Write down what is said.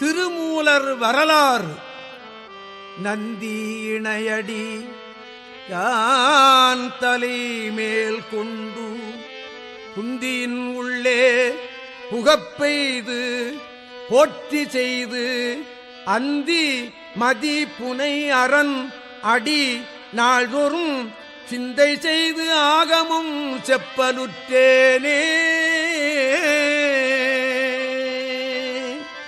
திருமூலர் வரலாறு. நந்தி இணையடி யான் தலை மேல் கொண்டு குந்தியின் உள்ளே புகப்பெய்து போற்றி செய்து அந்தி மதி புனை அரண் அடி நாள்தோறும் சிந்தை செய்து ஆகமும் செப்பலுற்றேனே.